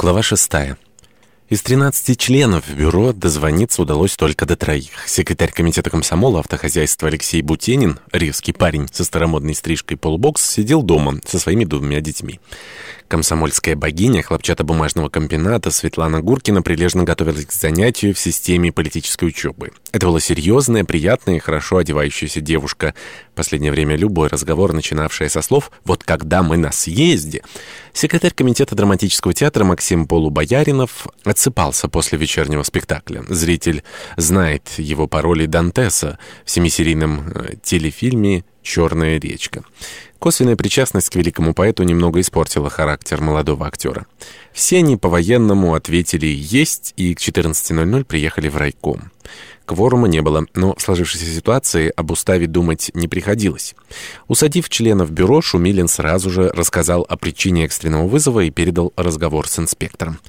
Глава шестая. Из 13 членов бюро дозвониться удалось только до троих. Секретарь комитета комсомола автохозяйства Алексей Бутенин, ривский парень со старомодной стрижкой полубокс, сидел дома со своими двумя детьми. Комсомольская богиня хлопчатобумажного комбината Светлана Гуркина прилежно готовилась к занятию в системе политической учебы. Это была серьезная, приятная и хорошо одевающаяся девушка. В последнее время любой разговор, начинавший со слов «вот когда мы на съезде», секретарь комитета драматического театра Максим Полубояринов отсыпался после вечернего спектакля. Зритель знает его пароли Дантеса в семисерийном э, телефильме «Черная речка». Косвенная причастность к великому поэту немного испортила характер молодого актера. Все они по-военному ответили «есть» и к 14.00 приехали в райком. Кворума не было, но в сложившейся ситуации об уставе думать не приходилось. Усадив членов бюро, Шумилин сразу же рассказал о причине экстренного вызова и передал разговор с инспектором.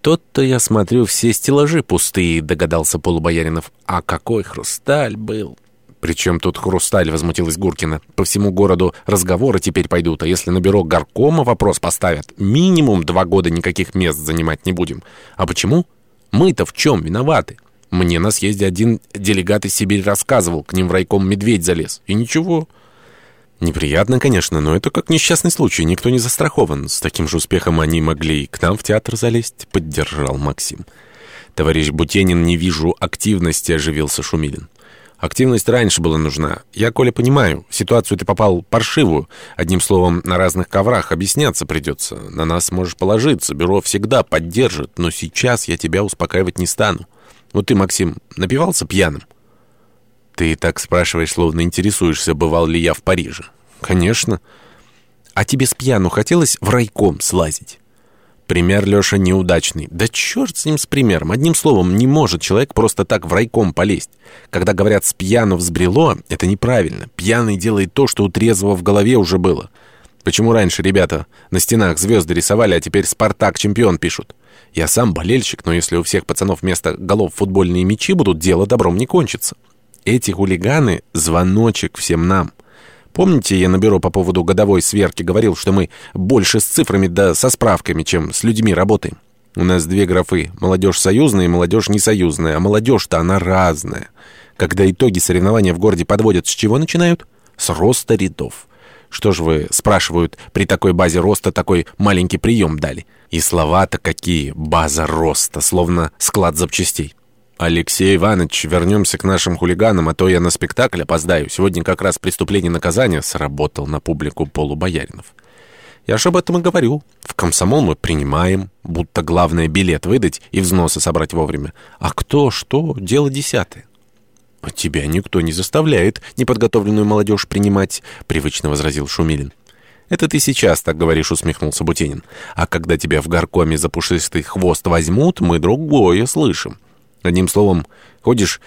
«Тот-то, я смотрю, все стеллажи пустые», — догадался полубояринов. «А какой хрусталь был!» «Причем тут хрусталь?» — возмутилась Гуркина. «По всему городу разговоры теперь пойдут, а если на бюро горкома вопрос поставят, минимум два года никаких мест занимать не будем. А почему? Мы-то в чем виноваты? Мне на съезде один делегат из Сибири рассказывал, к ним в райком медведь залез. И ничего». Неприятно, конечно, но это как несчастный случай, никто не застрахован. С таким же успехом они могли и к нам в театр залезть, поддержал Максим. Товарищ Бутенин, не вижу активности, оживился Шумилин. Активность раньше была нужна. Я, Коля, понимаю, ситуацию ты попал паршивую. Одним словом, на разных коврах объясняться придется. На нас можешь положиться, бюро всегда поддержит, но сейчас я тебя успокаивать не стану. Вот ты, Максим, напивался пьяным? Ты так спрашиваешь, словно интересуешься, бывал ли я в Париже. Конечно. А тебе с пьяну хотелось в райком слазить? Пример, Леша, неудачный. Да черт с ним с примером. Одним словом, не может человек просто так в райком полезть. Когда говорят «с пьяну взбрело», это неправильно. Пьяный делает то, что у трезвого в голове уже было. Почему раньше ребята на стенах звезды рисовали, а теперь «Спартак чемпион» пишут? Я сам болельщик, но если у всех пацанов вместо голов футбольные мячи будут, дело добром не кончится. Эти хулиганы — звоночек всем нам. Помните, я на бюро по поводу годовой сверки говорил, что мы больше с цифрами да со справками, чем с людьми работаем? У нас две графы — молодежь союзная и молодежь несоюзная, а молодежь-то она разная. Когда итоги соревнования в городе подводят, с чего начинают? С роста рядов. Что ж вы, спрашивают, при такой базе роста такой маленький прием дали? И слова-то какие, база роста, словно склад запчастей. «Алексей Иванович, вернемся к нашим хулиганам, а то я на спектакль опоздаю. Сегодня как раз преступление наказания сработал на публику полубояринов». «Я же об этом и говорю. В комсомол мы принимаем, будто главное билет выдать и взносы собрать вовремя. А кто, что, дело десятое». «А тебя никто не заставляет неподготовленную молодежь принимать», — привычно возразил Шумилин. «Это ты сейчас так говоришь», — усмехнулся Бутенин. «А когда тебя в горкоме за пушистый хвост возьмут, мы другое слышим». Одним словом, ходишь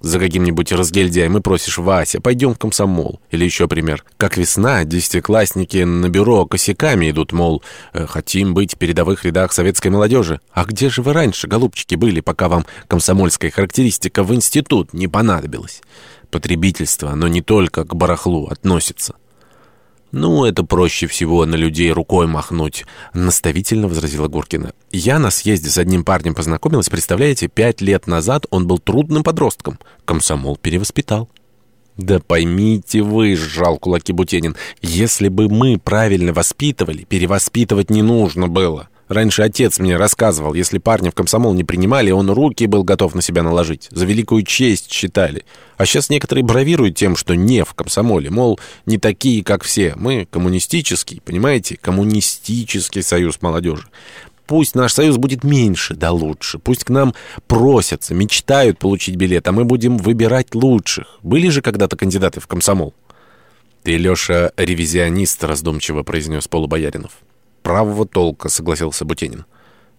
за каким-нибудь разгильдяем и просишь «Вася, пойдем в комсомол». Или еще пример. Как весна, десятиклассники на бюро косяками идут, мол, «Э, хотим быть в передовых рядах советской молодежи. А где же вы раньше, голубчики, были, пока вам комсомольская характеристика в институт не понадобилась? Потребительство, оно не только к барахлу относится. «Ну, это проще всего на людей рукой махнуть», — наставительно возразила Гуркина. «Я на съезде с одним парнем познакомилась, представляете, пять лет назад он был трудным подростком. Комсомол перевоспитал». «Да поймите вы», — сжал кулаки Бутенин, «если бы мы правильно воспитывали, перевоспитывать не нужно было». Раньше отец мне рассказывал, если парня в комсомол не принимали, он руки был готов на себя наложить. За великую честь считали. А сейчас некоторые бравируют тем, что не в комсомоле. Мол, не такие, как все. Мы коммунистический, понимаете? Коммунистический союз молодежи. Пусть наш союз будет меньше, да лучше. Пусть к нам просятся, мечтают получить билет, а мы будем выбирать лучших. Были же когда-то кандидаты в комсомол? «Ты, Леша, ревизионист», — раздумчиво произнес Полубояринов правого толка», — согласился Бутенин.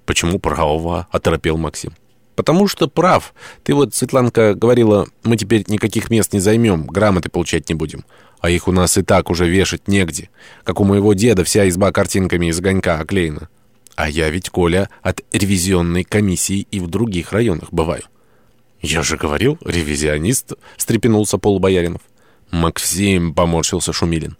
«Почему правого?» — оторопел Максим. «Потому что прав. Ты вот, Светланка, говорила, мы теперь никаких мест не займем, грамоты получать не будем. А их у нас и так уже вешать негде. Как у моего деда вся изба картинками из огонька оклеена. А я ведь, Коля, от ревизионной комиссии и в других районах бываю». «Я же говорил, ревизионист», — встрепенулся полубояринов. «Максим», — поморщился Шумилин.